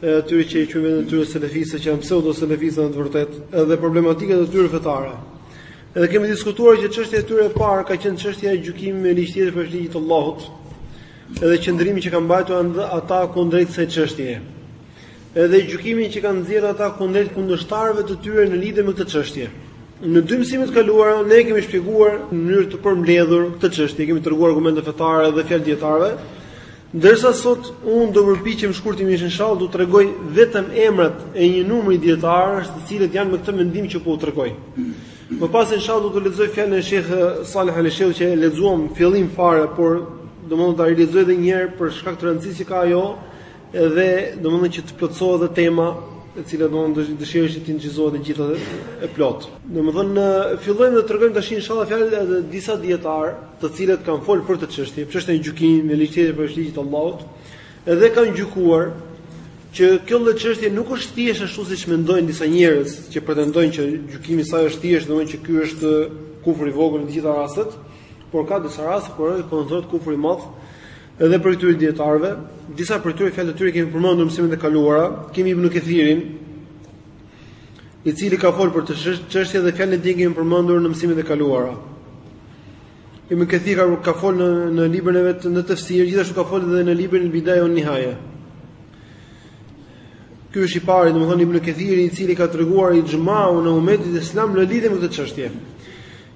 e atyre që e quajnë veten e tyre selefistë që janë pseudo selefistë në të vërtetë, edhe problematika e tyre fetare. Edhe kemi diskutuar që çështja e tyre e parë ka qenë çështja e gjykimit me ligj tjetër veç ligjit të Allahut, edhe qëndrimi që kanë mbajtur ata kundrejt kësaj çështjeje. Edhe gjykimin që kanë nxjerrë ata kundrejt kundërshtarëve të tyre në lidhje me këtë çështje. Në dy mësimet e kaluara ne kemi shpjeguar në mënyrë të përmbledhur këtë çështje, kemi treguar argumente fetare dhe fjalë dijetarëve. Ndërsa sot unë do përpiqem shkurtimisht inshallah do tregoj vetëm emrat e një numri dijetarësh, të cilët janë me këtë mendim që po u tregoj. Më pas inshallah do të lexoj fjalën e Sheikh Salih Al-Sheikh që e lexuam fillim fare, por domethënë ta rilexoj edhe një herë për shkak të rëndësisë që ka ajo, edhe domethënë që të plotësohet edhe tema e cila domethënë dëshiroj që të incizohet e gjitha e plotë. Domethënë fillojmë të tregojmë tash inshallah fjalën e disa dijetarëve, të cilët kanë folë për këtë çështje, çështjen e gjykimit me ligj tjetër veç ligjit të Allahut, edhe kanë gjykuar që kjo lloj çështje nuk është thjesht ashtu siç mendojnë disa njerëz që pretendojnë që gjykimi i saj është thjesht domethënë që ky është kufër i vogël në të gjitha rastet, por ka disa raste kur është konsideruar kufër i madh edhe prej këtyre dijetarëve, disa prej tyre fjalët e tyre kemi përmendur në mësimet e kaluara, kemi Ibn Kathirin, i cili ka folë për këtë çështje dhe fjalën e tij kemi përmendur në mësimet e kaluara. Ibn Kathir ka, ka folë në, në librin e vet në tefsir, gjithashtu ka folë edhe në librin El-Bidaje uen-Nihaje. Ky është i pari, domethënë Ibn Kathir i cili ka treguar ixhmaun e umetit islam në lidhje me këtë çështje.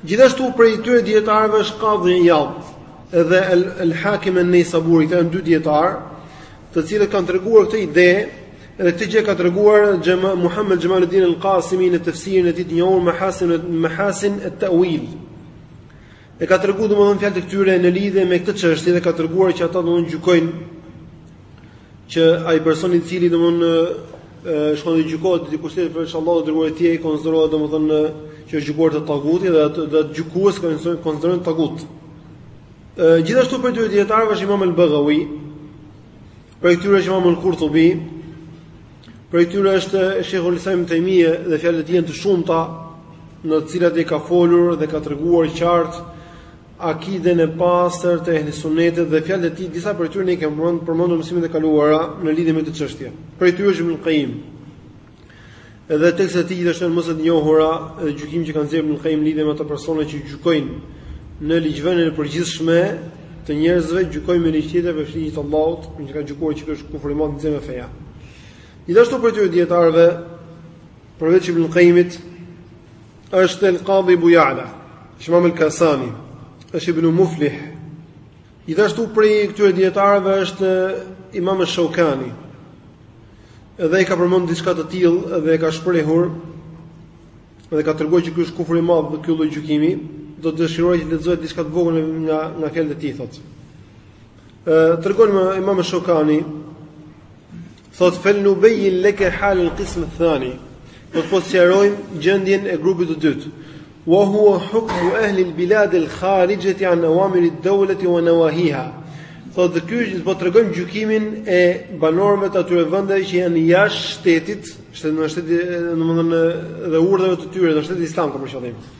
Gjithashtu prej atyre dijetarëve është Kadhi Iyad dhe Al-Hakim An-Naysaburi, këta janë dy dijetarë, të cilët kanë treguar këtë ide dhe këtë gjë ka treguar Xhema Muhammed Xhemaluddin Al-Qasimi në tefsirin e tij të njohur Mehasin Mehasin At-Tawil. E ka treguar domethënë fjalët e këtyre në lidhje me këtë çështje dhe ka treguar që ata domethënë gjykojnë që ai person i cili domethënë shkon të gjykohet diku tjetër përveç Allahut dhe të Dërguarit të tij ai konsiderohet domethënë që është gjykuar te taguti dhe atë gjykues kanë thënë konsiderohet tagut. Gjithashtu prej atyre dijetarëve është Imam al-Baghawi. Prej tyre është Imam al-Qurtubi. Prej tyre është Sheikhul Islam Ibn Taymije dhe fjalët e tij janë të shumta në të cilat ai ka folur dhe ka treguar qartë akiden e pastër të Ehli Sunnetit dhe fjalët e tij, disa prej tyre ne i kemi përmendur në mësimet e kaluara në lidhje me këtë çështje. Prej tyre është Ibn Qayyim. Edhe tekstet e tij janë shumë më të njohura dhe gjykimi që ka nxjerrë Ibn Qayyim në lidhje me ato persona që gjykojnë në ligjvënien e përgjithshme të njerëzve, gjykojnë me ligj tjetër veç ligjit të Allahut, domethënë ka gjykuar që është kufër i madh që të nxjerr nga feja. Gjithashtu prej atyre dijetarëve përveç Ibn Qayyimit Është El Qadi Ebu Jala, është Imam El Kasani, është Ibn Muflih. Gjithashtu prej këtyre dijetarëve është Imam El Shaukani. Edhe ai ka përmend diçka të tillë dhe e ka shprehur dhe ka treguar që ky është kufër i madh dhe ky lloj gjykimi do të dëshiroj të lexoj diçka të vogël nga nga fjalët e tij thotë. Ë tregon më Imam Shaukani Thotë fel nubejin leke hal el kism thani, do të po sqarojmë gjendjen e grupit të dytë. Wa huwa hukmu ahli al bilad al kharijati an awamir al dawlati wa nawahiha. Thotë dhe ky është do po tregojmë gjykimin e banorëve të atyre vendeve që janë jashtë shtetit, shtetin në shtetin, domethënë dhe urdhrave të tyre, të shtetit islam për shkakun.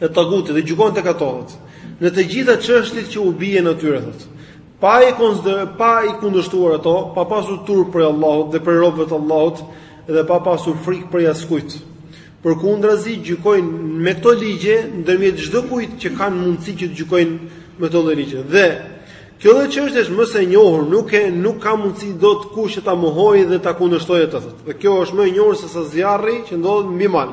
e tagutit dhe gjykohen tek ato në të gjitha çështjet që u bien atyre thotë pa i konsider pa i kundërshtuar ato pa pasur turp prej Allahut dhe prej robëve të Allahut dhe pa pasur frikë prej askujt përkundrazi gjykojnë me këto ligje ndërmjet çdo kujt që kanë mundësi që të gjykojnë me këto ligje dhe kjo lloj çështje është më se e njohur nuk e nuk ka mundësi dot kush e ta mohojë dhe ta kundërshtojë atë thotë dhe kjo është më e njohur se sa zjarri që ndodhet mbi mal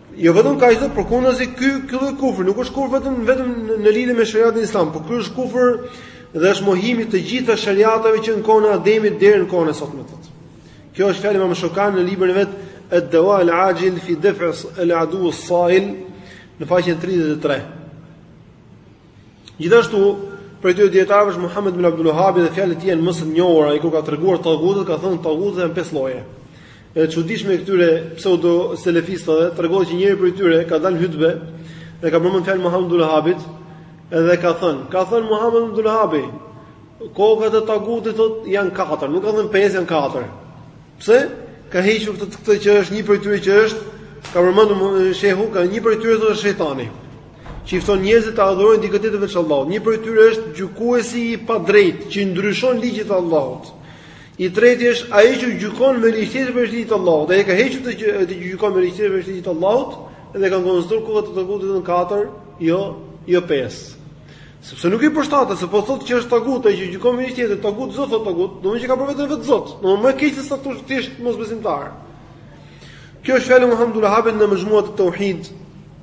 Jo vetëm kaq thotë përkundrazi ky ky lloj kufri nuk është kufër vetëm vetëm në lidhje me shariatin islam, por ky është kufër dhe është mohim i të gjitha shariateve që në kohën e Ademit deri në kohën e sotme thotë. Kjo është fjala e Imam Shaukanit në librin e vet Ad-Dawa al-Ajil fi Daf'i al-Adu as-Sa'il në faqen 33. Gjithashtu, prej këtyre dijetarëve është Muhammed ibn Abdul Wahhab dhe fjalët e tij janë më se të njohura, ai kur ka treguar tagutët, ka thënë tagutët janë pesë lloje. E çuditshme e këtyre pseudo selefistëve tregohet që njëri prej tyre ka dhënë hutbe dhe ka përmendur fjalën e Muhammed ibn Abdul Wahhabit dhe ka thënë, ka thënë Muhammed ibn Abdul Wahhabi, kokat e tagutit thot janë katër, nuk ka thënë pesë janë katër. Pse? Ka hequr këtë këtë që është një prej tyre që është ka përmendur shehu, ka një prej tyre është shejtani. që i fton njerëzit të adhurojnë dikë tjetër veç Allahut. Një prej tyre është gjykuesi i padrejtë që i ndryshon ligjet e Allahut. I treti është ai që gjykon me ligje tjetër veç Allahut. Ai ka hequr atë që gjykon me ligje tjetër veç Allahut dhe ka ngonëzuar kokat e tagutit në katër, jo, jo pesë. Sepse nuk i përshtatet, sepse po thotë që është tagut ai që gjykon me ligjin e tagut, do të thotë tagut, domthonjë që ka bërë veten e vet zot. Domthonjë më keq se sa thjesht është mosbesimtar. Kjo është fjala e Muhammed Abdul Wahhabit në Mexhmuat et-Tauhid,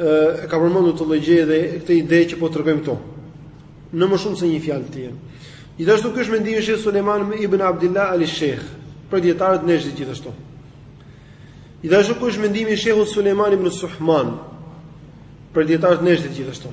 e ka përmendur këtë lloj gjëje dhe këtë ide që po tregojmë këtu. Në më shumë se një fjalë të tij. Gjithashtu ky është mendimi i Sheh Sulejman ibn Abdullah al-Sheikh, prej dijetarëve të Nexhdit gjithashtu. Gjithashtu ky është mendimi i Sheh Sulejman ibn Suhman, prej dijetarëve të Nexhdit gjithashtu.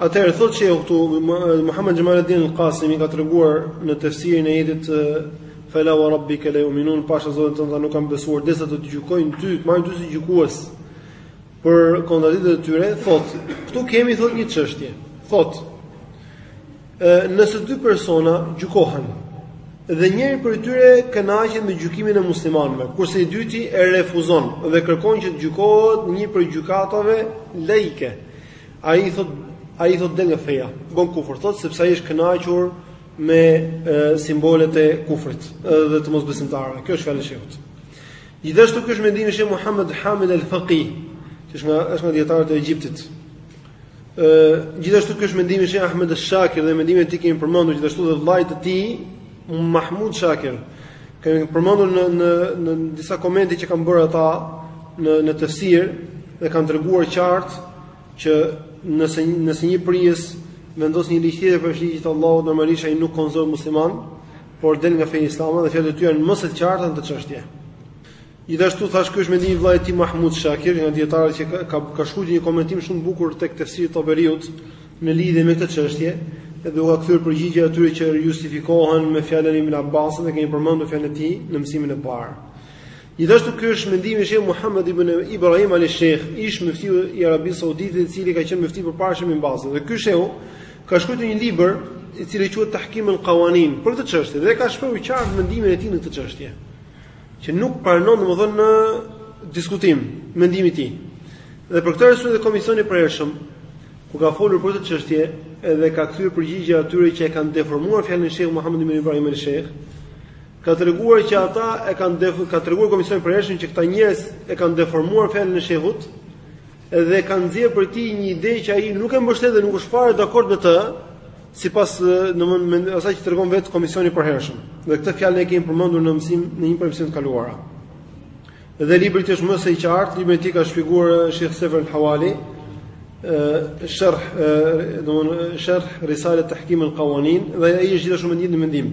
Atëherë thotë se këtu Muhammed Jamaluddin al-Qasimi ka treguar në tefsirin e ajetit Fela wa rabbika la yu'minun pasha Zotin tënd nuk kanë besuar derisa të të gjykojnë ty, të marrin ty si gjykues për kontradiktat e tyre, thotë, këtu kemi thotë një çështje. Thotë Nëse dy persona gjykohen dhe njëri prej tyre kënaqet me gjykimin e muslimanëve, kurse i dyti e refuzon dhe kërkon që të gjykohet në një prej gjykatave laike, ai i thotë ai i thotë del nga feja, bën kufër, thotë sepse ai është kënaqur me e, simbolet e kufrit dhe të mosbesimtarëve. Kjo është fjala e shehut. Gjithashtu ky është mendimi i Sheh Muhammed Hamid al-Faqih, që është nga është nga dietarët e Egjiptit. gjithashtu ky është mendimi i Sheikh Ahmed Shakir dhe mendimin e tij kemi përmendur gjithashtu dhe vllajt të tij Mahmud Shakir kemi përmendur në në në disa komente që kanë bërë ata në në tefsir dhe kanë treguar qartë që nëse nëse një prijës vendos një ligj tjetër përveç ligjit të Allahut normalisht ai nuk konsiderohet musliman por del nga feja islame dhe fjalët e tyre janë më se të qarta në këtë çështje Gjithashtu thashë ky është mendimi i vëllait të tij Mahmud Shakir, një nga dietarët që ka ka, ka shkruar një komentim shumë të bukur tek tefsiri i Taberiut në lidhje me këtë çështje, edhe u ka kthyer përgjigje atyre që justifikohen me fjalën e Ibn Abbasit dhe kemi përmendur fjalën e tij në mësimin e parë. Gjithashtu ky është mendimi i Sheh Muhammed ibn Ibrahim al-Sheikh, ish mufti i Arabisë Saudite, i cili ka qenë mufti përpara Ibn Bazit. Dhe ky shehu ka shkruar një libër i cili quhet Tahkim al-Qawanin për këtë çështje dhe ka shprehur qartë mendimin e tij në këtë çështje. që nuk pranon domethënë në diskutim mendimi i tij. Dhe për këtë arsye dhe komisioni i përhershëm ku ka folur për këtë çështje edhe ka kthyer përgjigje atyre që e kanë deformuar fjalën e Sheikh Muhammed ibn Ibrahim al-Sheikh ka treguar që ata e kanë ka treguar komisioni i përhershëm që këta njerëz e kanë deformuar fjalën e Sheikhut dhe kanë nxjerrë për të një ide që ai nuk e mbështet dhe nuk është fare dakord me të, sipas domthonë asaj që tregon vetë komisioni i përhershëm. Dhe këtë fjalë ne e kemi përmendur në mësim në një prej mësimeve të kaluara. Dhe libri i tij është më se i qartë, librin e tij e ka shpjeguar Sheikh Sefer Hawali, ë sharh domthonë sharh Risale Tahkim al-Qawanin dhe ai është gjithashtu me të njëjtin mendim.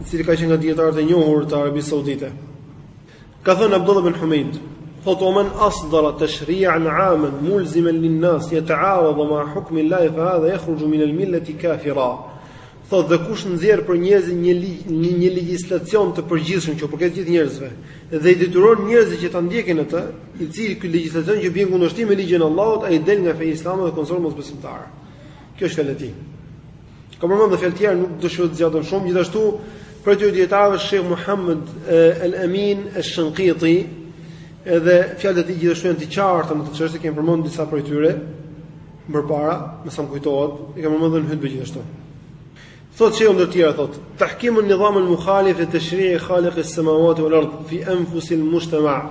i cili ka qenë nga dietarët e njohur të Arabisë Saudite. Ka thënë Abdullah ibn Humayd, thotë wa man asdara tashri'an 'aman mulziman lin-nas yata'arad ma'a hukm Allah fa hadha yakhruju min al-millati kafira. Thotë dhe kush nxjerr për njerëzit një ligj, një, një legjislacion të përgjithshëm që u përket gjithë njerëzve dhe i detyron njerëzit që ta ndjekin atë, i cili ky legjislacion që bie në kundërshtim me ligjin e Allahut, ai del nga feja islame dhe konsiderohet mosbesimtar. Kjo është fjala e tij. Ka përmendur fjalë tjera, nuk dëshiroj të zgjatem shumë, gjithashtu prej dijetarëve Sheikh Muhammad Al-Amin Al-Shanqiti, edhe fjalët e tij gjithashtu janë të qarta në këtë çështje, kemi përmendur disa prej tyre më parë, me sa më kujtohet, e kemi përmendur në hutbë gjithashtu. Thotë Sheikh ndër të tjera thotë, "Tahkimun nizam al-mukhalif li tashri' khaliq as-samawati wal-ard fi anfus al-mujtama'."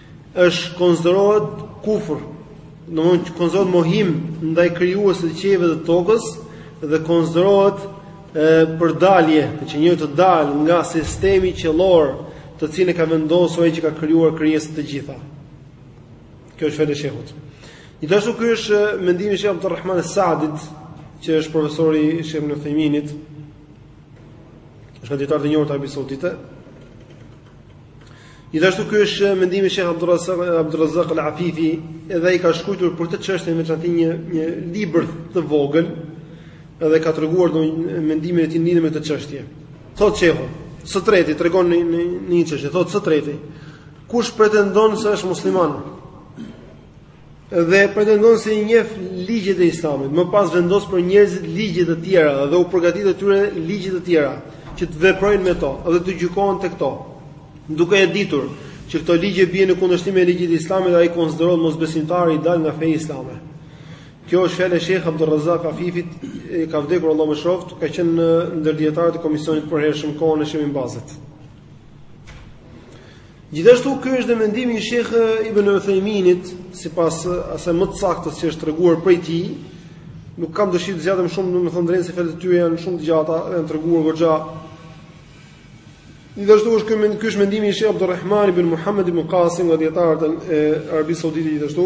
është konsiderohet kufër, domethënë konsiderohet mohim ndaj krijuesit të qiejve dhe tokës dhe konsiderohet ë për dalje, që njeriu të dalë nga sistemi qiellor, të cilin e ka vendosur ai që ka krijuar krijesat të gjitha. Kjo është fjalë e shehut. Gjithashtu ky është mendimi i Sheikh Abdul Rahman al-Saadit, që është profesori i Sheikh Ibn Uthaymeenit. Është një dijetar i njohur i Arabisë Saudite. Gjithashtu ky është mendimi i Sheikh Abdurrazzaq al-Afifi, edhe ai ka shkruar për këtë çështje veçanti një një libër të vogël, edhe ka treguar domthonjë mendimin e tij lidhur me këtë çështje. Thotë Shehu, së treti, tregon në një, një çështje, thotë së treti, kush pretendon se është musliman, dhe pretendon se i njeh ligjet e Islamit, më pas vendos për njerëzit ligje të tjera dhe u përgatit atyre ligje të tjera që të veprojnë me to dhe të gjykohen tek to. Duke e ditur që këto ligje bien në kundërshtim me ligjet e Islamit, ai konsiderohet mosbesimtar i dalë nga feja islame. Kjo është fjalë e Sheikh Abdul Razzaq Afifit, ai ka vdekur Allahu e mëshiroftë, ka qenë ndër dijetarët e komisionit përhershëm kohën e Sheh Bin Bazit. Gjithashtu ky është dhe mendimi i Sheh Ibn Uthayminit, sipas asaj më të saktës që është treguar prej tij. Nuk kam dëshirë të zgjatem shumë, domethënë drejt se fjalët e tyre janë shumë të gjata, dhe janë treguar goxha. Gjithashtu është ky mendimi, ky është mendimi i Sheh Abdulrahman ibn Muhammad ibn Qasim nga dijetarët e Arabisë Saudite gjithashtu.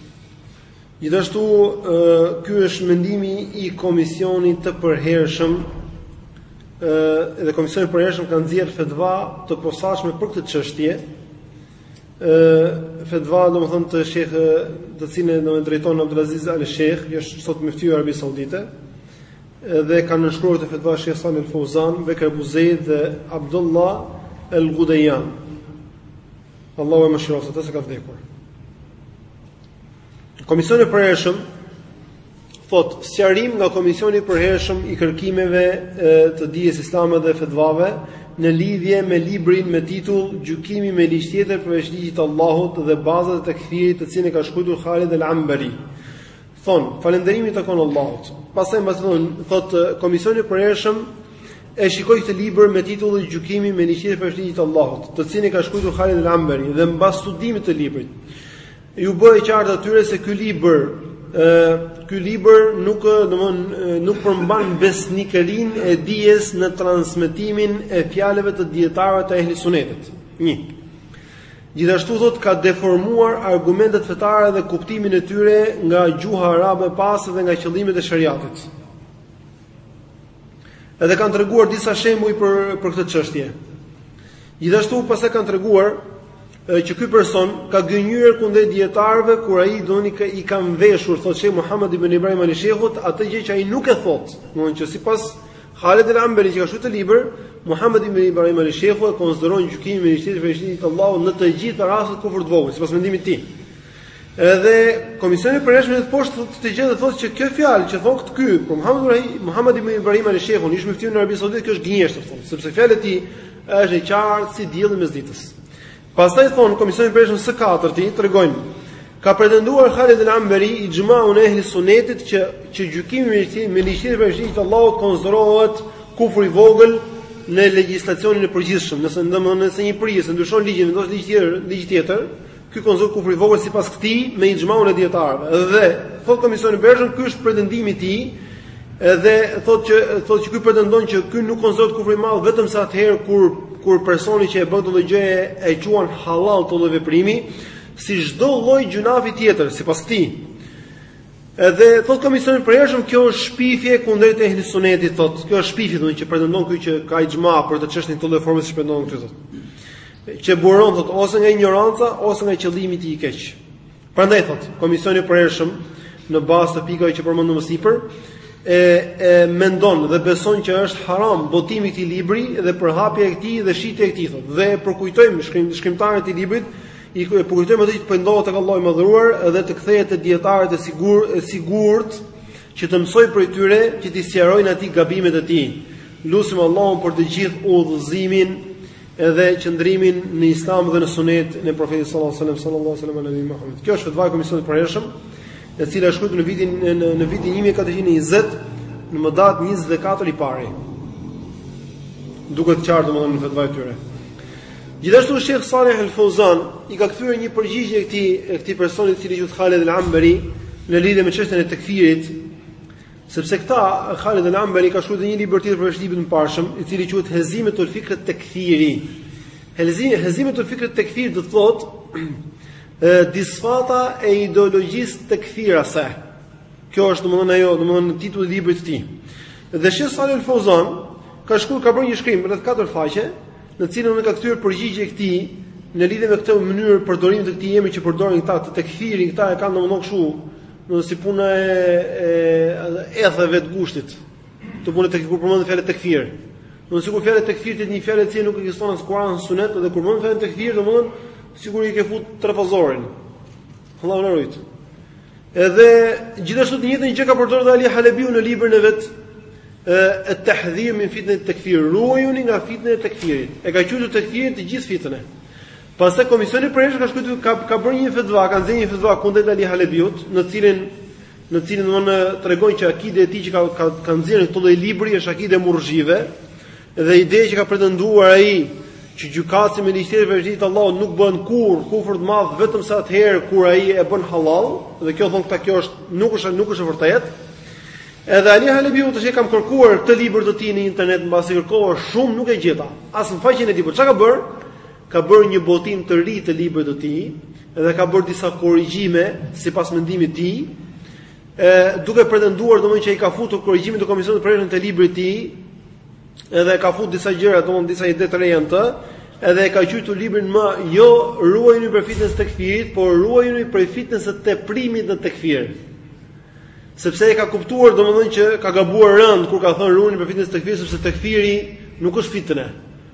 Gjithashtu, ky është mendimi i komisionit të përhershëm, edhe komisioni i përhershëm ka nxjerrë fetva të posaçme për këtë çështje. ë Fetva, domethënë të Sheikh, të cilën e drejton Abdulaziz Al Sheikh, që është sot myfti i Arabisë Saudite, dhe kanë nënshkruar këtë fetva Sheikh Salih Al Fauzan, Bekr Abu Zejd dhe Abdullah Al Ghudayan. Allahu e mëshiroftë atë që ka vdekur. Komisioni i përhershëm thotë sqarim nga Komisioni i përhershëm i kërkimeve të dijes islame dhe fetvave në lidhje me librin me titull Gjykimi me ligj tjetër përveç ligjit të Allahut dhe bazat e tekfirit të cilin e ka shkruar Khalid al-Anbari. Thonë, falënderimi i takon Allahut. Pastaj domethënë, thotë Komisioni i përhershëm E shikoi këtë libër me titullin Gjykimi me ligj tjetër përveç ligjit të Allahut, të cilin e ka shkruar Khalid al-Ambari dhe mbas studimit të librit iu bë e qartë atyre se ky libër ë ky libër nuk domthon nuk përmban besnikërin e dijes në transmetimin e fjalëve të dijetarëve të ehli sunetit. 1. Gjithashtu thot ka deformuar argumentet fetare dhe kuptimin e tyre nga gjuha arabe pas dhe nga qëllimet e sheriatit. Edhe kanë treguar disa shembuj për për këtë çështje. Gjithashtu pastaj kanë treguar që ky person ka gënjyer kundrejt dijetarëve kur ai domethënë i ka mveshur thotë Sheh Muhammed ibn Ibrahim ali Shehut atë gjë që ai nuk e thot. Domethënë që sipas Khalid al-Ambari që ka shkruar këtë libër, Muhammed ibn Ibrahim ali Shehu e konsideron gjykimin me ligj tjetër veç ligjit të Allahut në të gjitha rastet kufër të vogël, sipas mendimit të tij. Edhe Komisioni i Përhershëm e hedh poshtë këtë gjë thotë dhe thotë që kjo fjalë që thotë ky për Muhamed Ibrahim, Muhamed ibn Ibrahim ali Sheikhun, ish myftiun e Arabisë Saudite, kjo është gënjeshtër thonë, sepse fjala e tij është e qartë si dielli mes ditës. Pastaj thonë Komisioni i Përhershëm së katërti tregojnë ka pretenduar Khalid al-Ambari ixhmaun e ehli sunetit që që gjykimi me ligjin e përgjithshëm të Allahut konsiderohet kufër i vogël në legjislacionin e përgjithshëm, nëse domethënë nëse një prijës ndryshon ligjin, vendos ligj tjetër, ligj tjetër, Ky konsiderohet kufër i vogël sipas këtij me ixhmaun e dijetarëve. Dhe thotë komisioni i përhershëm, ky është pretendimi i tij. Edhe thotë që thotë që ky pretendon që ky nuk konsiderohet kufër i madh vetëm se atëherë kur kur personi që e bën këtë gjë e quan hallall këtë lloj veprimi, si çdo lloj gjynahu tjetër, sipas këtij. Edhe thotë komisioni i përhershëm kjo është shpifje kundrejt ehli sunetit, thotë. Kjo është shpifje domethënë që pretendon ky që ka ixhma për këtë çështje e këtyre formës që pretendon këtu. Që buron thot ose nga injoranca ose nga qëllimi i keq. Prandaj thot, komisioni i përhershëm në bazë të pikave që përmendëm më sipër, e, e mendon dhe beson që është haram botimi i këtij libri dhe përhapja e këtij dhe shitja e këtij thotë. Dhe përkujtojmë shkrim, shkrimtarin e librit e përkujtojmë atë që të pendohet tek Allahu i madhëruar dhe të kthehet te dijetarët e sigur e sigurt që të mësojë prej tyre që t'i sqarojnë atij gabimet e tij. Lusim Allahun për të gjithë udhëzimin edhe qëndrimin në Islam dhe në Sunet e Profetit sallallahu alajhi wasallam sallallahu alajhi wasallam ala Nabi Muhammed. Kjo është fetva e komisionit të përhershëm, e cila është shkruar në vitin në, në vitin 1420 në më datë 24 i pari. Duket qartë domethënë në fetvanë e tyre. Gjithashtu Sheikh Saleh Al Fawzan i ka kthyer një përgjigje këtij këtij personi i cili quhet Khalid Al Ambari në lidhje me çështjen e tekfirit, Sepse ky Khalid al-Ambari ka shkruar një libër tjetër përveç librit të parshëm, i cili quhet Hezimetul Fikr al-Takfiri. Hezime Hezimetul Fikr al-Takfir do të thotë disfata e ideologjisë takfirase. Kjo është domthonë ajo, domthonë titulli i librit të tij. Dhe Sheh Salih al-Fozan ka shkruar ka bërë një shkrim rreth katër faqe, në të cilën i ka kthyer përgjigje këtij në lidhje me këtë mënyrë përdorimi të këtij emri që përdorin këta tekfirin, këta e kanë domthonë kështu Do si puna e e ethëve të gushtit. Të bun ethe kur përmend fjalën tekfir. Do të sikur fjala tekfir të jetë një fjalë që nuk ekziston as Kur'an as Sunet dhe kur përmend fjalën tekfir, domthon sikur i ke fut trefazorin. Allahu na rujt. Edhe gjithashtu të njëjtën gjë ka përdorur dhe Ali Halebiu në librin e vet e tahdhir min fitnet et-tekfir ruajuni nga fitneja e tekfirit e ka qujtur tekfirin të gjithë fitne Pastaj Komisioni i Përhershëm ka shkruar ka ka bërë një fetva, ka nxjerrë një fetva kundër Ali Halebiut, në të cilin në të cilin domthonë tregon që akide e tij që ka ka ka nxjerrë në këtë lloj libri është akide e murxhive dhe ideja që ka pretenduar ai që gjykatësi me ligj tjetër veç Allahut nuk bën kurrë kufër të madh vetëm se atëherë kur ai e bën halal dhe kjo thon këta kjo është nuk është nuk është e vërtetë. Edhe Ali Halebiu tash e kam kërkuar këtë libër të tij në internet mbasi kërkova shumë nuk e gjeta. As në faqen e tij, por çka ka bër? ka bërë një botim të ri të librit të tij dhe ka bërë disa korrigjime sipas mendimit të tij, ë duke pretenduar domthonjë që ai ka futur korrigjimet e komisionit rreth librit të tij, edhe ka futur disa gjëra, domthonjë disa ide të reja në të, edhe e ka qujtur librin më jo ruajuni prej fitnes së tekfirit, por ruajuni prej fitnes së teprimit në tekfir. Sepse e ka kuptuar domthonjë që ka gabuar rënd kur ka thënë ruajuni prej fitnes së tekfirit sepse tekfiri nuk është fitne.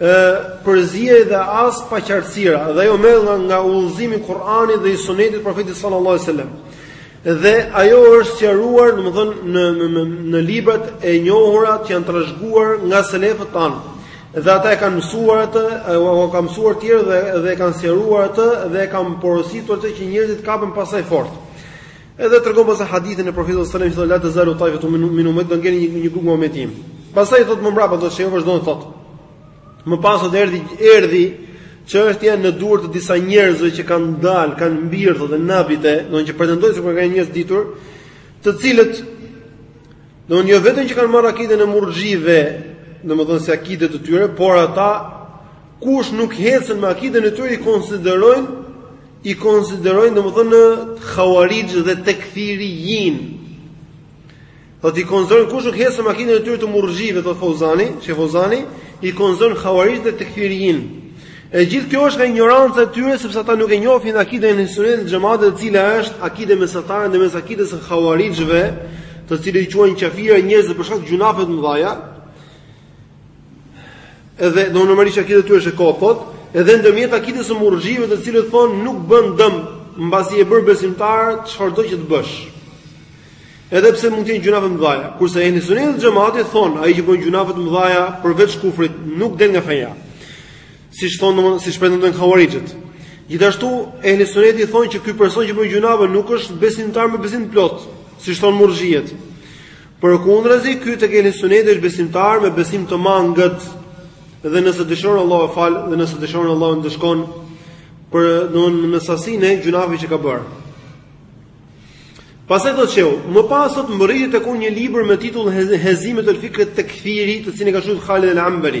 ë përzierje dhe as paqartësira dhe ajo merret nga, nga udhëzimi i Kur'anit dhe i Sunetit të profetit sallallahu alajhi wasallam. Dhe ajo është sqaruar, domethënë në në në, në librat e njohura që janë trashëguar nga selefët tanë. Dhe ata e kanë mësuar atë, ua kanë mësuar të tjerëve dhe dhe e kanë sqaruar atë dhe e kanë porositur atë që njerëzit të kapen pas saj fort. Edhe tregon pastaj hadithin e Profetit sallallahu alajhi wasallam, "La tazalu taifatu min min ummati", do ngeli një një grup nga ummeti im. Pastaj thotë më mbrapa shehu vazhdon thotë. Më pas do erdhi erdhi çështja në duart të disa njerëzve që kanë dalë, kanë mbirë thotë nabite, do të thonë që pretendojnë se janë njerëz të ditur, të cilët do të thotë jo vetëm që kanë marrë akiden e murxhive, domethënë si akide të tyre, por ata kush nuk hecën me akiden e tyre i konsiderojnë i konsiderojnë domethënë khawarij dhe tekfirijin. Po thotë i konsiderojnë kush nuk hec me akiden e tyre të murxhive thotë Fozani, sheh Fozani i konsiderojnë khawarij dhe tekfirijin. E gjithë kjo është nga injoranca e tyre sepse ata nuk e njohin akiden e ehli sunetit e xhematit e cila është akide mesatare ndërmjet akides së khawarijve, të cilët i quajnë kafira njerëz për shkak të gjunafeve të mëdha. Edhe domethënë normalisht akidja e tyre është e kotë, edhe ndërmjet akides së murxhive të cilët thonë nuk bën dëm mbasi je bërë besimtar, çfarë do që të bësh. Edhe pse mund të jenë gjunafe të mëdhaja, kurse ehli suneti dhe xhemati thonë, ai që bën gjunafe të mëdhaja përveç kufrit nuk del nga feja. Siç thonë, siç pretendojnë hauarixhët. Gjithashtu, ehli suneti thonë që ky person që bën gjunafet nuk është besimtar me besim të plotë, siç thonë murxhiet. Përkundrazi, ky tek ehli suneti është besimtar me besim të mangët. Dhe nëse dëshiron Allahu e fal, dhe nëse dëshiron Allahu e ndëshkon për domethënë sasinë e gjunafeve që ka bërë. Pastaj thotë shehu, më pas sot mbërriti tek unë një libër me titull Hezimetul Fikrit Tekfiri, të cilin e ka shkruar Khalid al-Ambari.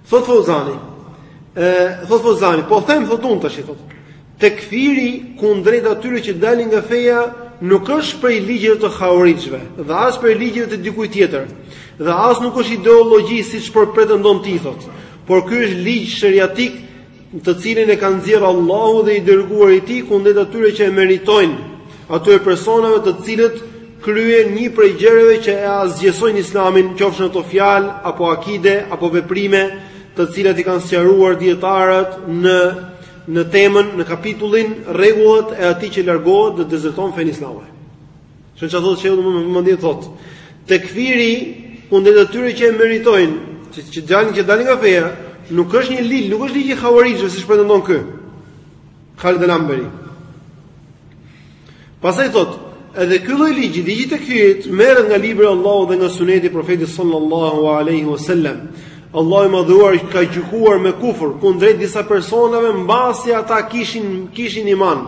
Thot Fozani, ë thot Fozani, po them thot unë tash i thot. Tekfiri kundrejt atyre që dalin nga feja nuk është prej ligjeve të hauarixhve dhe as prej ligjeve të dikujt tjetër dhe as nuk është ideologji siç po pretendon ti thot. Por ky është ligj sheriatik të cilin e ka nxjerrë Allahu dhe i dërguari i tij kundrejt atyre që e meritojnë, atyre personave të cilët kryen një prej gjërave që e asgjësojnë Islamin, qofshin ato fjalë apo akide apo veprime, të cilat i kanë sqaruar dietarët në në temën, në kapitullin rregullat e atij që largohet dhe dezerton fenë islame. Shih çfarë thotë shehu me vëmendje thotë. Tekfiri kundrejt atyre që e meritojnë, që që dalin që dalin nga feja, nuk është një ligj, nuk është ligj i Hawarijve siç pretendon ky. Khalid al-Ambari. Pastaj thotë, edhe ky lloj ligji, ligji i tekfirit merret nga libri i Allahut dhe nga suneti i profetit sallallahu alaihi wasallam. Allahu i madhëruar ka gjykuar me kufër kundrejt disa personave mbasi ata kishin kishin iman.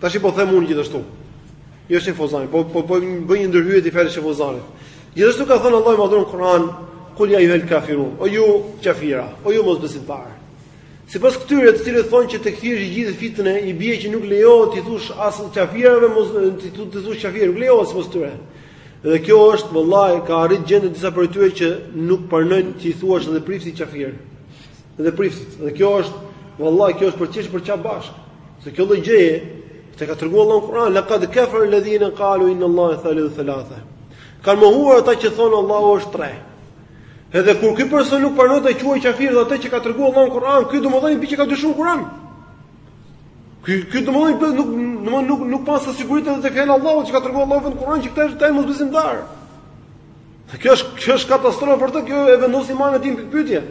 Tashi po them unë gjithashtu. Jo Sheh Fozani, po po bëj po, një ndërhyrje te fjala e Sheh Fozanit. Gjithashtu ka thënë Allahu i madhëruar në Kur'an, "Kul ya ayyuhal kafirun", o ju kafira, o ju mosbesimtarë. Sipas këtyre të cilët thonë që tekfiri është i gjithë fitnë i bie që nuk lejohet t'i thosh as kafirave mos t'i thosh t'i thosh kafirë, nuk lejohet sipas tyre. Dhe kjo është vallahi ka arrit gjendja e disa prej tyre që nuk pranojnë t'i thuash edhe priftit kafir. dhe priftit. Dhe kjo është vëllai kjo është për çish për çfarë bash. Se kjo lloj gjëje e ka treguar Allahu në Kur'an, laqad kafara alladhina qalu inna Allaha thalithu thalatha. Kan mohuar ata që thonë Allahu është tre. Edhe kur ky person nuk pranon të quajë kafir ata që ka treguar Allahu në Kur'an, ky domodin i bie që ka dyshuar në Kur'an. Ky ky domodin po nuk domodin nuk nuk paska siguri te fjala e Allahut që ka treguar Allahu në Kur'an që këta janë mosbesimtarë. Kjo është kjo është katastrofë për të, kjo e vendos imanin e tij në pikëpyetje.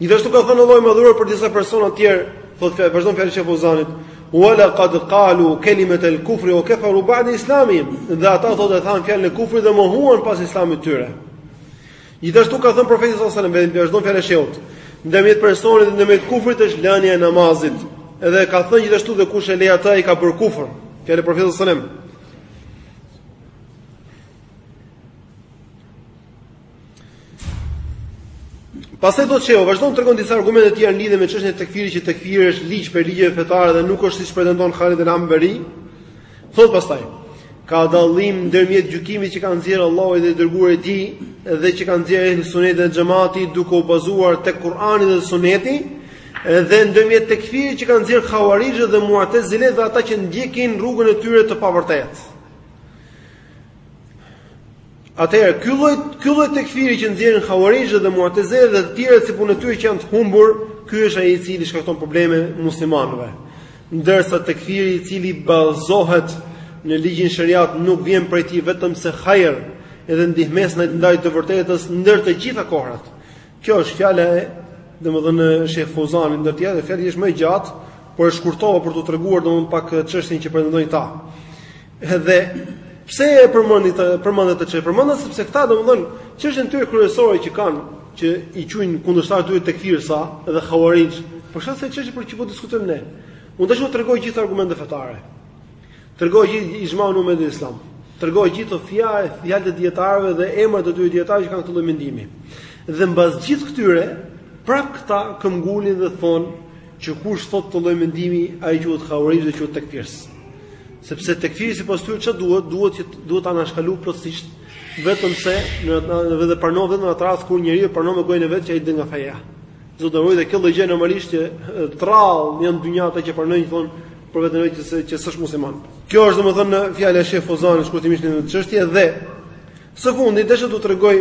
Gjithashtu ka thënë Allahu i madhëruar për disa persona të tjerë, thotë fjala, vazhdon fjala e Sheh Fuzanit, "Wa laqad qalu kalimata al-kufri wa kafaru ba'da islamihim." Dhe ata thotë e thanë fjalën e kufrit dhe mohuan pas islamit të tyre. Gjithashtu ka thënë profeti sallallahu alajhi wasallam, vazhdon fjala e Shehut, "Ndërmjet personit dhe ndërmjet kufrit është lënia e namazit." Edhe ka thënë gjithashtu dhe kush e lej atë ai ka bërë kufër. Fjalë e profetit sallallahu alajhi wasallam. Pastaj thotë shehu, vazhdon tregon disa argumente të tjera në lidhje me çështjen e tekfirit që tekfiri është ligj prej ligjeve fetare dhe nuk është siç pretendon Khalid el Amberi. Thot pastaj, ka dallim ndërmjet gjykimit që ka nxjerrë Allahu dhe i dërguar i tij dhe që ka nxjerrë ehli sunneti dhe xhemati duke u bazuar te Kur'ani dhe Sunneti dhe ndërmjet tekfirit që ka nxjerrë Khawarijët dhe Mu'tazilet dhe ata që ndjekin rrugën e tyre të pavërtetë. Atëherë, ky lloj ky lloj tekfiri që nxjerrin Hawarijët dhe Mu'tazilët dhe të tjerët si puna e tyre që janë të humbur, ky është ai i cili shkakton probleme muslimanëve. Ndërsa tekfiri i cili bazohet në ligjin sheriat nuk vjen prej tij vetëm se hajër edhe ndihmesë ndaj të vërtetës ndër të gjitha kohrat. Kjo është fjala e domethënë Sheikh Fuzani ndër të tjera, fjala është më e gjatë, por e shkurtova për t'u treguar domethënë pak çështjen që pretendojnë këta. Edhe pse e përmenda këtë çështje, përmenda sepse këta domethënë çështjen e tyre kryesore që kanë që i quajnë kundërshtarët e tyre tekfirsa dhe hawarij, për shkak se çështja për çfarë po diskutojmë ne. Unë tash u tregova gjithë argumentet fetare. Tregova gjithë ixhmaun e umetit islam. Tregova gjithë ato fjalë, fjalët e dijetarëve dhe emrat e atyre dijetarëve që kanë këtë lloj mendimi. Dhe mbas gjithë këtyre, prap këta këmbgulin dhe thon që kush thot këtë lloj mendimi, ai quhet hawarij dhe quhet tekfir. Sepse tekfiri sipas tyre ç'a duhet, duhet që duhet anashkalu plotësisht, vetëm se në atë e pranojnë vetëm në atë rast kur njeriu pranon me gojën e vet që ai del nga feja. Zotëroj dhe kjo lloj gjë normalisht që të rrallë janë në dynja ata që pranojnë thon për vetën e që që s'është musliman. Kjo është domethënë fjala e Sheh Fozanit shkurtimisht në këtë çështje dhe së fundi desha t'u tregoj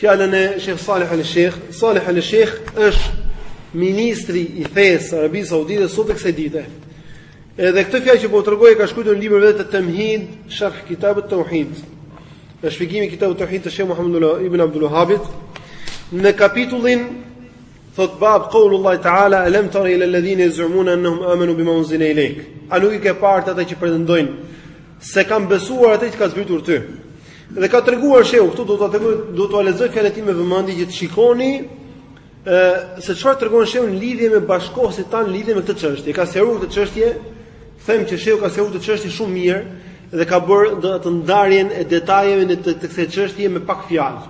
fjalën e Sheh Salih al-Sheikh. Salih al-Sheikh është ministri i fesë Arabisë Saudite sot e kësaj dite. Edhe këtë fjalë që po u tregoj e ka shkruar në librin e vet Tamhid Sharh Kitab at-Tauhid. Në shpjegimin e Kitab at-Tauhid të Sheh Muhammad ibn Abdul Wahhab në kapitullin Thot bab qaulullahi taala alam tara ila alladhina yazumuna annahum amanu bima unzila ilayk. A nuk i ke parë ata që pretendojnë se kanë besuar atë që ka zbritur ty? Dhe ka treguar sheu, këtu do ta tregoj, do t'ua lexoj fjalën e tij me vëmendje që të shikoni ë se çfarë tregon sheu në lidhje me bashkohësit tanë lidhje me këtë çështje. Ka shqyrtuar këtë çështje, them që sheu ka shqyrtuar këtë çështje shumë mirë dhe ka bërë atë ndarjen e detajeve të kësaj çështje me pak fjalë.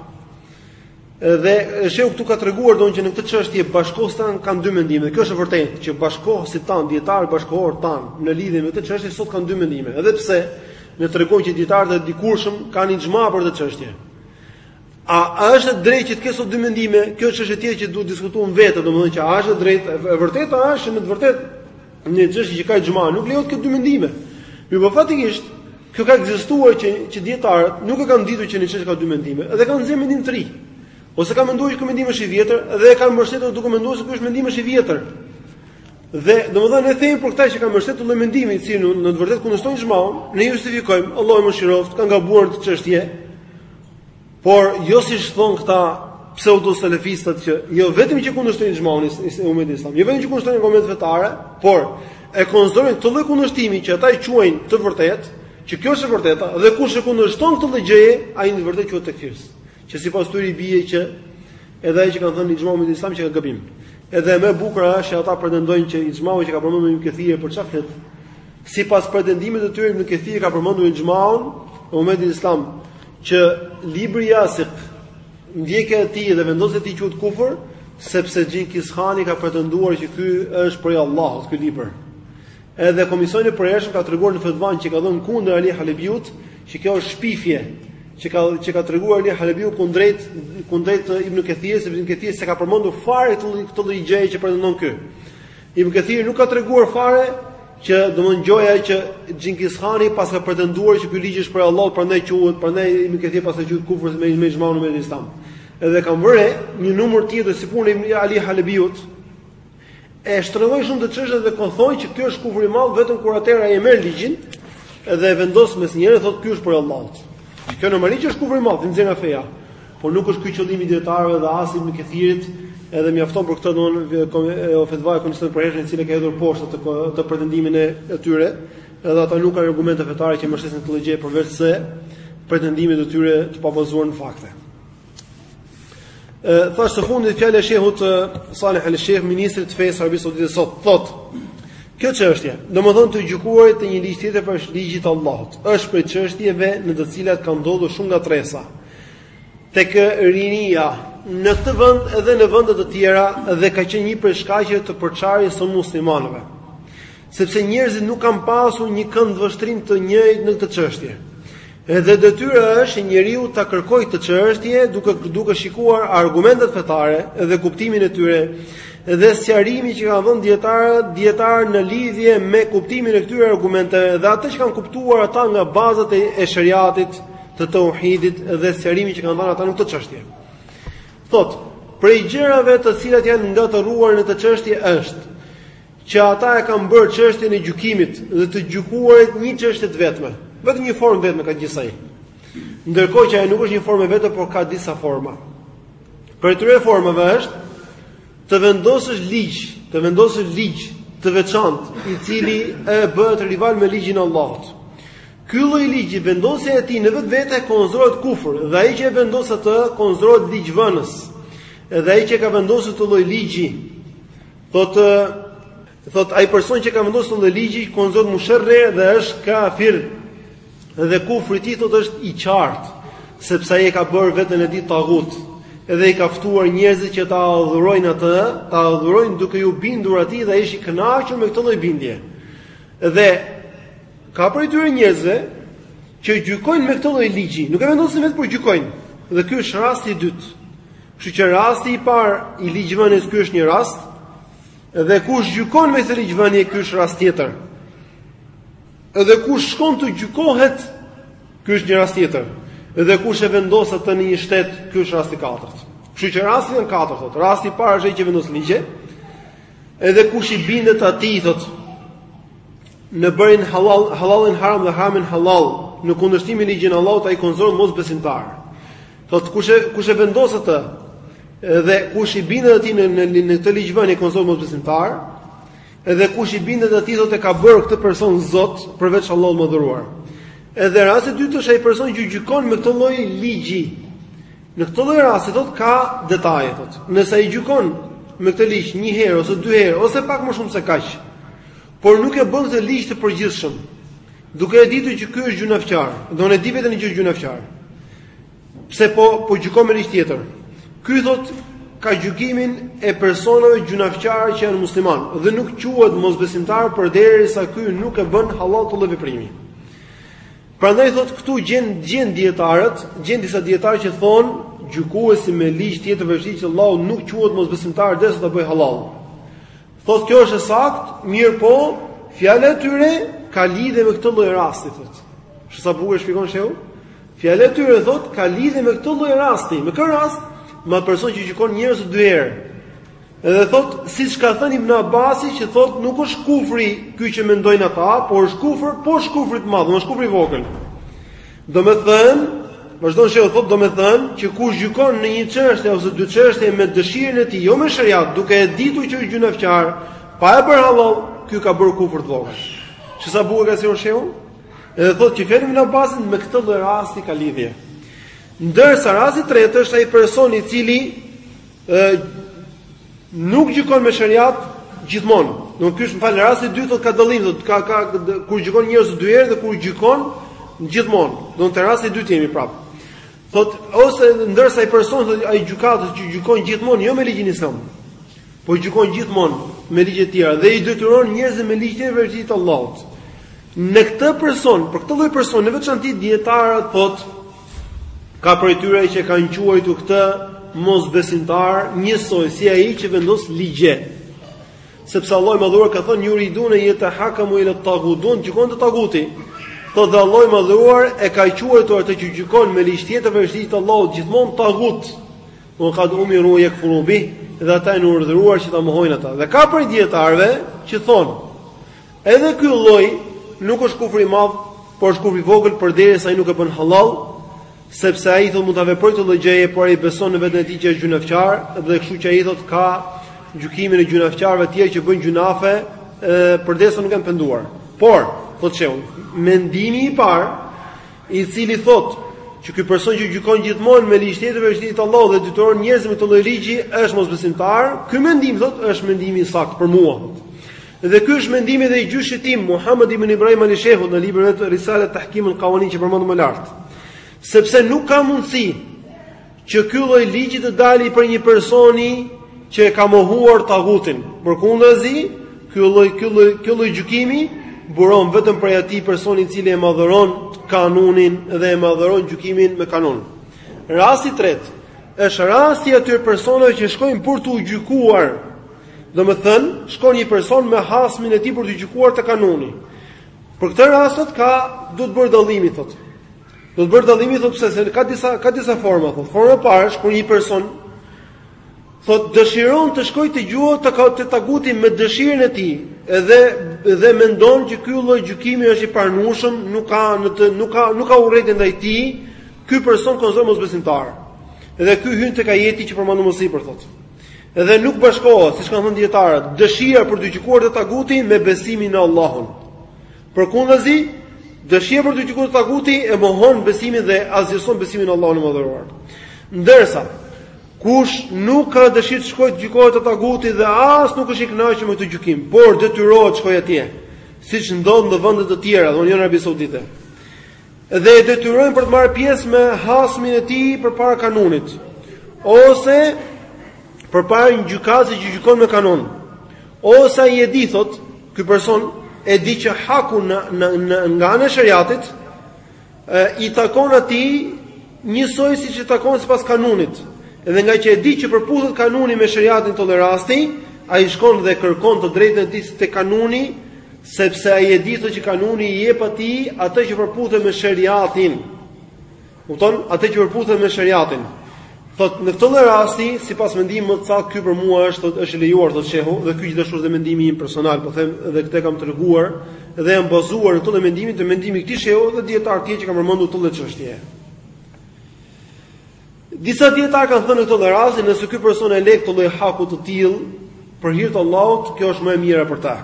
Dhe sheu këtu ka treguar don që në këtë çështje bashkohësit tanë kanë dy mendime. Kjo është e vërtetë që bashkohësit tanë, dietarët bashkohorë tanë në lidhje me këtë çështje sot kanë dy mendime. Edhe pse ne tregojmë që dietarët e dikurshëm kanë ixhma për këtë çështje. A, a është e drejtë që të ketë sot dy mendime? Kjo është çështje tjetër që duhet diskutuar vetëm, domethënë që a është e drejtë, e vërteta është që në të vërtetë Në çështje që ka ixhma, nuk lejohet të ketë dy mendime. Mirëpo faktikisht, kjo ka ekzistuar që që dietarët nuk e kanë ditur që në çështje ka dy mendime, edhe kanë nxjerrë mendim të ri. Ose kanë menduar që ky mendim është i vjetër dhe e kanë mbështetur duke menduar se ky është mendim është i vjetër. Dhe domethënë ne themi për këta që kanë mbështetur këtë lloj mendimi i cili në, në të vërtetë kundërshton ixhmaun, ne i justifikojmë, Allahu i mëshiroftë, kanë gabuar në këtë çështje, Por jo siç thonë këta pseudo selefistët që jo vetëm që kundërshtojnë ixhmaun e umetit islam, jo vetëm që kundërshtojnë argumentet fetare, por e konsiderojnë këtë lloj kundërshtimi që ata e quajnë të vërtetë, që kjo është e vërteta dhe kush e kundërshton këtë lloj gjëje, ai në të vërtetë quhet tekfirës. Që sipas tyre i bie që edhe ai që kanë thënë ixhmau i umetit islam që ka gabim. Edhe më e bukur është që ata pretendojnë që ixhmau që ka përmendur Ibn Kathir për çfarë flet. Sipas pretendimit të tyre Ibn Kathir ka përmendur ixhmaun e umetit islam Që libri Jasik, ndjekja e tij dhe vendosja e tij quhet kufër, sepse Xhingis Khani ka pretenduar që ky është prej Allahut ky libër. Edhe komisioni i përhershëm ka treguar në fetvan që ka dhënë kundër Ali Halebiut, që kjo është shpifje, që ka që ka treguar Ali Halebiu kundrejt kundrejt Ibn Kathir, sepse Ibn Kathir s'e ka përmendur fare këtë lloj gjëje që pretendon ky. Ibn Kathir nuk ka treguar fare Që domthon gjoja që Xhingis Khani paska pretenduar që ky ligj është prej Allahut, prandaj quhet, prandaj Ibn Kathir e paska quajt kufër me me ixhmaun e umetit islam. Edhe kam vënë re një numër tjetër si puna e Ali Halebiut e shtrëngojnë shumë këtë çështje dhe kanë thonë që kjo është kufër i madh vetëm kur ai e merr ligjin dhe e vendos mes njerëzve thotë ky është prej Allahut. Kjo normalisht që është kufër i madh, të nxjerr nga feja. Por nuk është ky qëllimi i dietarëve dhe as i Ibn Kathirit, edhe mjafton për këtë domthonë o fetva e komisionit të përhershëm i cili ka hedhur poshtë atë atë pretendimin e e tyre, edhe ata nuk kanë argumente fetare që mbështesin këtë gjë përveçse pretendimit të tyre të pabazuar në fakte. Ë thashë së fundit fjala e shehut Saleh al-Sheikh ministrit të fesë Arabisë Saudite sot thotë Kjo çështje, domethënë të gjykuarit me një ligj tjetër prej ligjit të Allahut, është prej çështjeve në të cilat kanë ndodhur shumë ngatërresa. tek rinia në këtë vend dhe në vende të tjera dhe ka qenë një prej shkaqeve të përçarjes së muslimanëve. Sepse njerëzit nuk kanë pasur një këndvështrim të njëjtë në këtë çështje. Edhe detyrë është njeriu ta kërkojë këtë çështje duke duke shikuar argumentet fetare dhe kuptimin e tyre dhe sqarimin që kanë dhënë dietarët dietar në lidhje me kuptimin e këtyre argumenteve dhe atë që kanë kuptuar ata nga bazat e, e shariatit të tauhidit dhe sqarimi që kanë dhënë ata në këtë çështje. Thotë, prej gjërave të cilat janë ngatërruar në këtë çështje është që ata e kanë bërë çështjen e gjykimit dhe të gjykuarit një çështje të vetme. Vetëm një formë e vetme ka gjithsej. Ndërkohë që ajo nuk është një formë e vetme, por ka disa forma. Prej këtyre formave është të vendosësh ligj, të vendosësh ligj të veçantë, i cili bëhet rival me ligjin e Allahut. Ky lloj ligji, vendosja e tij në vetvete konsiderohet kufër dhe ai që e vendos atë konsiderohet ligjvënës. Edhe ai që ka vendosur këtë lloj ligji, thotë thotë ai person që ka vendosur këtë lloj ligji konsiderohet musherre dhe është kafir. Dhe kufri i tij thotë është i qartë, sepse ai e ka bërë veten e tij tagut. Edhe i ka ftuar njerëzit që ta adhurojnë atë, ta adhurojnë duke iu bindur atij dhe ai është i kënaqur me këtë lloj bindje. Dhe Ka prej atyre njerëzve që gjykojnë me këtë lloj ligji, nuk e vendosin vetë por gjykojnë. Dhe ky është rasti i dytë. Kështu që rasti i parë i ligjvënësit ky është një rast dhe kush gjykon me këtë ligjvënie ky është rast tjetër. Dhe kush shkon të gjykohet ky është një rast tjetër. Dhe kush e vendos atë në një shtet ky është rasti i katërt. Kështu që rastet janë katër thotë. Rasti i parë është ai që vendos ligje. Edhe kush i bindet atij thotë në bërjen halal, halalin haram dhe haramin halal, në kundërshtimin e ligjit të Allahut ai konsiderohet mosbesimtar. Thotë kush e kush e vendos atë dhe kush i bindet atij në në, në këtë ligjvënie konsiderohet mosbesimtar, edhe kush i bindet atij thotë ka bërë këtë person Zot përveç Allahut të madhëruar. Edhe rasti i dytë është ai person që gjykon me këtë lloj ligji. Në këtë lloj rasti thotë ka detaje thotë. Nëse ai gjykon me këtë ligj një herë ose dy herë ose pak më shumë se kaq, Por nuk e bën ktë ligj të përgjithshëm, duke e ditur që ky është gjynafqar, do unë e di vetëm që është gjynafqar. Pse po po gjykon me ligj tjetër? Ky thotë ka gjykimin e personave gjynafqarë që janë muslimanë dhe nuk quhet mosbesimtar përderisa ky nuk e bën hallall këtë lloj veprimi. Prandaj thotë këtu gjen gjen dijetarët, gjen disa dijetarë që thonë gjykuesi me ligj tjetër veç ligjit të Allahut nuk quhet mosbesimtar derisa ta bëjë hallall. Thotë kjo është e saktë, mirëpo fjala e tyre ka lidhje me këtë lloj rasti thotë. Shih sa bukur e shpjegon shehu. Fjala e tyre thotë ka lidhje me këtë lloj rasti. Me këtë rast, me person që gjykon një herë a dy herë. Edhe thotë, siç ka thënë Ibn Abasi që thotë nuk është kufri ky që mendojnë ata, por është kufër poshtë kufrit të madh, është kufri i vogël. Domethënë, vazhdon shehu thotë, domethënë, që kur gjykon në një çështje ose dy çështje me dëshirën e tij, jo me sheriat, duke e ditu që është gjynafqar, pa e bërë hallall, ky ka bërë kufër të vogël. Shih sa bukur e ka sqaru shehu. Edhe thotë që fjala e Ibn Abasit me këtë lloj rasti ka lidhje. Ndërsa rasti i tretë është ai person i cili e, Nuk gjykon me sheriat gjithmonë. Do ky është më fal rasti i dytë thotë ka dallim, do ka ka kur gjykon një herë a dy herë dhe kur gjykon gjithmonë. Do te rasti i dytë jemi prap. Thotë ose ndërsa ai person thotë ai gjykatës që gjykon gjithmonë jo me ligjin islam. Po gjykon gjithmonë me ligje të tjera dhe i detyron njerëzit me ligje veç ligjit të Allahut. Në këtë person, për këtë lloj personi në veçanti dijetarët thotë Ka prej tyre që e kanë quajtur këtë mosbesimtar, njësoj si ai që vendos ligje. Sepse Allahu i Madhuar ka thënë yuriduna en yatahakamu ilat tagut, duan të gjykohen te taguti. Po dhe Allahu i Madhuar e ka quajtur atë që gjykon me ligj tjetër veç të Allahut gjithmonë tagut. Wa qad umiru en yakfuru bih, dhe ata janë urdhëruar që ta mohojnë ata. Dhe ka prej dijetarëve që thonë Edhe ky lloj nuk është kufër i madh, por është kufër i vogël përderisa ai nuk e bën hallall, sepse ai thotë mund ta veprojë këtë lloj gjëje, por ai beson në veten e tij që është gjynafqar dhe kështu që ai thotë ka gjykimin e gjynafqarëve të tjerë që bëjnë gjynafe, përderisa nuk janë penduar. Por, thotë shehu, mendimi i parë, i cili thotë që ky person që gjykon gjithmonë me ligj tjetër veç ligjit të Allahut dhe detyron njerëzit me këtë lloj ligji është mosbesimtar, ky mendim thotë është mendimi i saktë për mua. Dhe ky është mendimi dhe i gjyshit tim, Muhammed ibn Ibrahim Ali Shehut në librin e tij Risale Tahkim al-Qawanin që përmendëm më lart. Sepse nuk ka mundësi që ky lloj ligji të dalë prej një personi që e ka mohuar tagutin. Përkundrazi, ky lloj ky lloj ky lloj gjykimi buron vetëm prej atij personi i cili e madhëron kanunin dhe e madhëron gjykimin me kanun. Rasti i tretë është rasti i atyre personave që shkojnë për t'u gjykuar Domethënë, shkon një person me hasmin e tij për t'u gjykuar te kanuni. Për këtë rast thotë ka duhet bërë dallimi thotë. Duhet bërë dallimi thotë sepse ka disa ka disa forma thotë. Forma e parë është kur një person thotë dëshiron të shkojë të gjykohet te taguti me dëshirën e tij, edhe dhe mendon që ky lloj gjykimi është i pranueshëm, nuk ka në të nuk ka nuk ka urrejtje ndaj tij, ky person konsiderohet mosbesimtar. Dhe ky hyn tek ajeti që përmendëm më sipër thotë. Dhe nuk bashkohet, siç kanë thënë dijetarët, dëshira për t'u gjykuar te taguti me besimin në Allahun. Përkundrazi, dëshira për t'u gjykuar te taguti e mohon besimin dhe asgjëson besimin në Allahun e Madhëruar. Ndërsa, kush nuk ka dëshirë të shkojë të gjykohet te taguti dhe as nuk është i kënaqur me këtë gjykim, por detyrohet të shkojë atje, siç ndodh në vende të tjera, domethënë jo në Arabinë Saudite. dhe e detyrojnë për të marrë pjesë me hasmin e tij përpara kanunit ose përpara një gjykatësi që gjykon me kanun ose ai e di thotë ky person e di që haku në, në, në nga ana e sheriatit i takon atij njësoj siç i takon sipas kanunit dhe ngaqë e di që përputhet kanuni me sheriatin këtë lloj rasti ai shkon dhe kërkon të drejtën e tij te kanuni sepse ai e di thotë që kanuni i jep atij atë që përputhet me sheriatin. Kupton? Atë që përputhet me sheriatin. Thotë në këtë lloj rasti, sipas mendimit më të saktë, ky për mua është thotë është i lejuar thotë shehu dhe ky gjithashtu është dhe mendimi im personal, po them dhe këtë kam treguar dhe jam bazuar në këtë lloj mendimi te mendimi i këtij shehu dhe dijetarë të tjerë që kanë përmendur këtë lloj çështje. Disa dijetarë kanë thënë në këtë lloj rasti, nëse ky person e lë këtë lloj haku të tillë për hir të Allahut, kjo është më e mira për ta.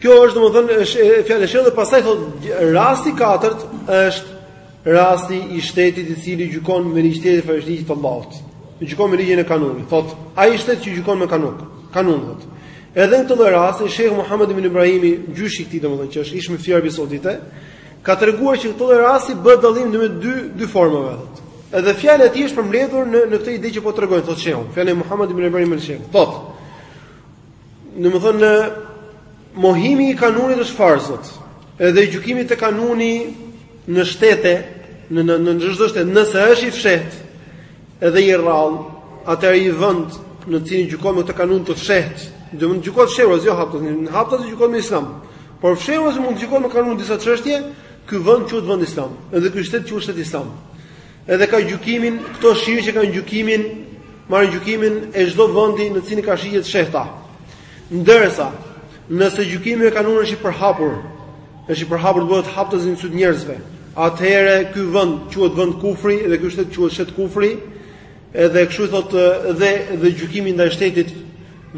Kjo është domethënë është fjala e shehut, pastaj thotë rasti i katërt është rasti i shtetit i cili gjykon me ligjin e fajësisë të Allahut. Në gjykon me ligjin e kanunit. Thotë ai shtet që gjykon me kanun. Kanun thotë. Edhe në këtë lloj rasti Shejh Muhammed ibn Ibrahimi, gjyshi i tij domethënë që është ish myfti i Arabisë Saudite, ka treguar që këtë lloj rasti bëhet dallim ndërmjet dy dy formave thotë. Edhe fjala e tij është përmbledhur në në këtë ide që po tregoj thotë shehu. Fjala e Muhamed ibn Ibrahim al-Shejh. Thotë. Domethënë mohimi i kanunit është farz thotë. Edhe gjykimi te kanuni në shtete, në në në çdo shtet, nëse është i fshehtë, edhe i rrallë, atëherë ai vend në të cilin gjykohet me këtë kanun të fshehtë, domethënë gjykohet fshehurazi, jo haptas, në haptas gjykohet me islam. Por fshehurazi mund të gjykohet me kanun disa çështje, ky vend quhet vend islam, edhe ky shtet quhet shtet islam. Edhe ka gjykimin, këto shirqe që kanë gjykimin, marrin gjykimin e çdo vendi në të cilin ka shirqe të fshehta. Ndërsa, nëse gjykimi me kanun është i përhapur, është i përhapur të bëhet haptazi në sytë e njerëzve, atëherë ky vend quhet vend kufri dhe ky shtet quhet shtet kufri, edhe kështu thotë dhe dhe gjykimi ndaj shtetit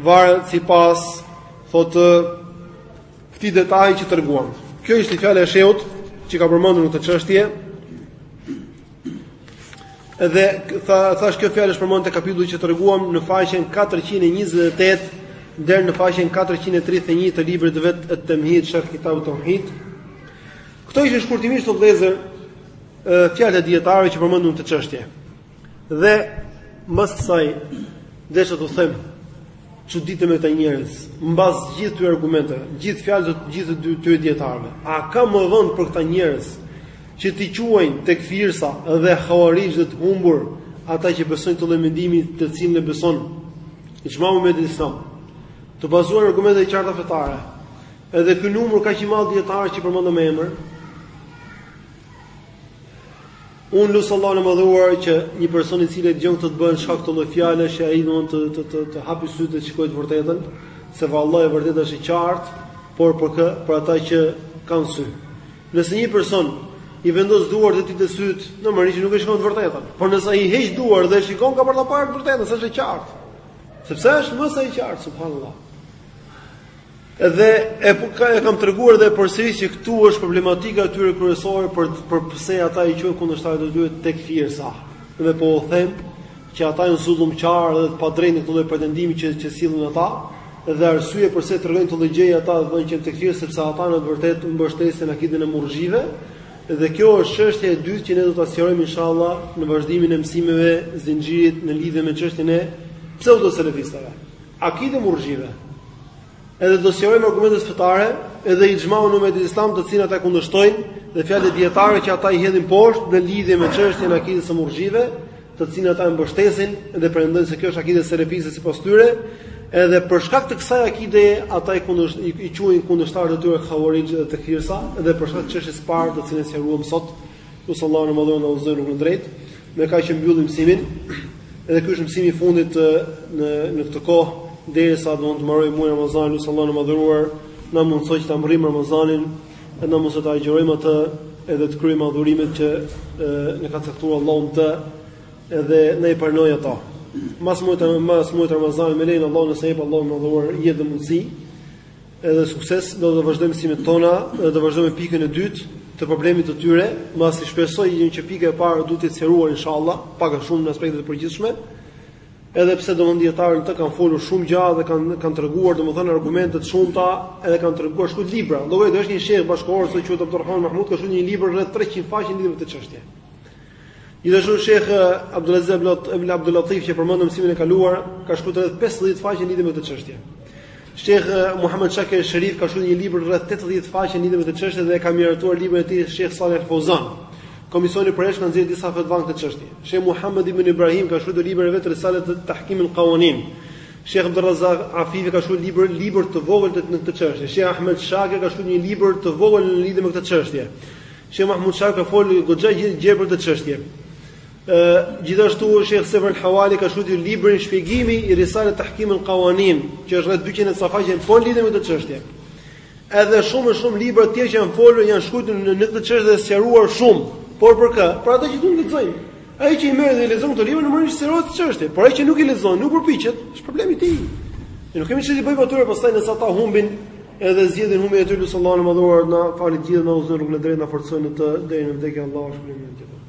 varet sipas thotë këtij detaji që treguam. Kjo ishte fjala e shehut që ka përmendur në këtë çështje. Edhe tha thashë kjo fjalë është përmend te kapitulli që treguam në faqen 428 deri në faqen 431 të librit të vet Et-Temhid Sharh Kitab Tauhid. Këto ishin shkurtimisht o vëllezër fjalët e dijetarëve që përmendën këtë çështje. Dhe mbas kësaj desha të them Çuditem me këta njerëz, mbas gjithë këtyre argumenteve, gjithë fjalëve të gjithë këtyre dijetarëve. A ka më vend për këta njerëz që t'i quajnë tekfirsa dhe havarixh dhe të humbur ata që besojnë këtë lloj mendimi të cilin e beson ixhmau umetit islam. Të bazuar në argumente të qarta fetare. Edhe ky numër kaq i madh dijetarësh që përmendëm me emër, Unë lus Allahun e Madhëruar që një person i cili e dëgjon këtë të bëhen shkak këto lloj fjalësh që ai do të të të, të hapi sytë dhe të shikojë të vërtetën, se vallahi e vërteta është e qartë, por për kë, për ata që kanë sy. Nëse një person i vendos duart e tij te sytë, normalisht nuk e shikon të vërtetën. Por nëse ai i heq duart dhe e shikon ka për ta parë të vërtetën, se është e qartë. Sepse është më se e qartë, subhanallahu. Dhe e po ka e kam treguar dhe e përsëris që këtu është problematika e tyre kryesore për për pse ata i quajnë kundërshtarët e tyre tekfirsa. Dhe po u them që ata janë zullumqarë dhe të padrejtë në këtë lloj pretendimi që që sjellin ata dhe arsye përse tregojnë këtë lloj gjëje ata dhe thonë që janë tekfirsa sepse ata në të vërtetë mbështesin akidën e murxhive dhe kjo është çështja e dytë që ne do ta sqarojmë inshallah në vazhdimin e mësimeve zinxhirit në lidhje me çështjen e pseudo selefistëve. Akide e murxhive. Edhe do sqarojmë argumentet fetare, edhe ixhmaun e umetit islam të cilin ata kundërshtojnë dhe fjalët e dijetarëve që ata i hedhin poshtë në lidhje me çështjen e akidës së murxhive, të cilin ata e mbështesin dhe pretendojnë se kjo është akide selefiste sipas tyre, edhe për shkak të kësaj akide ata i kundërsht i quajnë kundërshtarët e tyre havarixh dhe tekfirsa, edhe për shkak të çështjes së parë të cilën sqaruam sot, Lus Allahun e Madhëruar na udhëzojë në rrugën e drejtë, me kaq e mbyllim mësimin, edhe ky është mësimi i fundit në, në këtë kohë, derisa do të mbarojë muaji i Ramazanit, lus Allahun e Madhëruar, na mundësojë që ta mbërrijmë Ramazanin, e na mundësojë të agjërojmë atë, edhe të kryejmë adhurimet që na ka caktuar Allahu në të, edhe na i pranojë ato. Mas muajit, mas muajit Ramazanit, me lejen e Allahut nëse jep Allahu i Madhëruar, jetë dhe mundësi, Edhe sukses, do të vazhdojmë mësimet tona dhe do vazhdojmë pikën e dytë të problemit të tyre, mbasi shpresoj që pika e parë do të jetë sqaruar inshallah, pak a shumë në aspekte të përgjithshme. Edhe pse domethënë dijetarët kanë folur shumë gjatë dhe kanë kanë treguar domethënë argumente të shumta, edhe kanë treguar shkruaj libra. Domethënë është një sheh bashkëkohor që quhet Abdulrahman Mahmud, ka shkruar një libër rreth 300 faqe lidhur me këtë çështje. Gjithashtu Shejh Abdulaziz ibn Abdul Latif që përmendëm mësimin e kaluar, ka shkruar rreth 50 faqe lidhje me këtë çështje. Shejh Muhammad Shakir Sherif ka shkruar një libër rreth 80 faqe lidhje me këtë çështje dhe e ka miratuar librin e tij Shejh Salih Al-Fauzan. Komisioni i Përhershëm ka nxjerrë disa fetva në këtë çështje. Sheh Muhammed ibn Ibrahim ka shkruar librin e vet Risalet Tahkim al-Qawanin. Sheh Abdul Razzaq Afifi ka shkruar libër libër të vogël në këtë çështje. Sheh Ahmed Shakir ka shkruar një libër të vogël në lidhje me këtë çështje. Sheh Mahmud Shakir ka folur goxha gjerë për këtë çështje. Ë gjithashtu Sheh Sefer al-Hawali ka shkruar librin Shpjegimi i Risalet Tahkim al-Qawanin, që është rreth 200 safa që flet lidhur me këtë çështje. Edhe shumë e shumë libra të tjerë që janë folur, janë shkruar në në këtë çështje dhe sqaruar shumë, por për kë? Për ata që duan të lexojnë. Ai që i merr dhe i lexon këta libra, normalisht sqarohet çështja, por ai që nuk i lexon, nuk përpiqet, është problem i tij. Ne nuk kemi çfarë t'u bëjmë atyre pastaj nëse ata humbin Edhe zgjedhin humbjen e tyre lus Allahun e madhëruar na faltë gjithë na udhëzoftë rrugën e drejtë na forcoftë në të deri në vdekje Allahu subhanahu wa taala.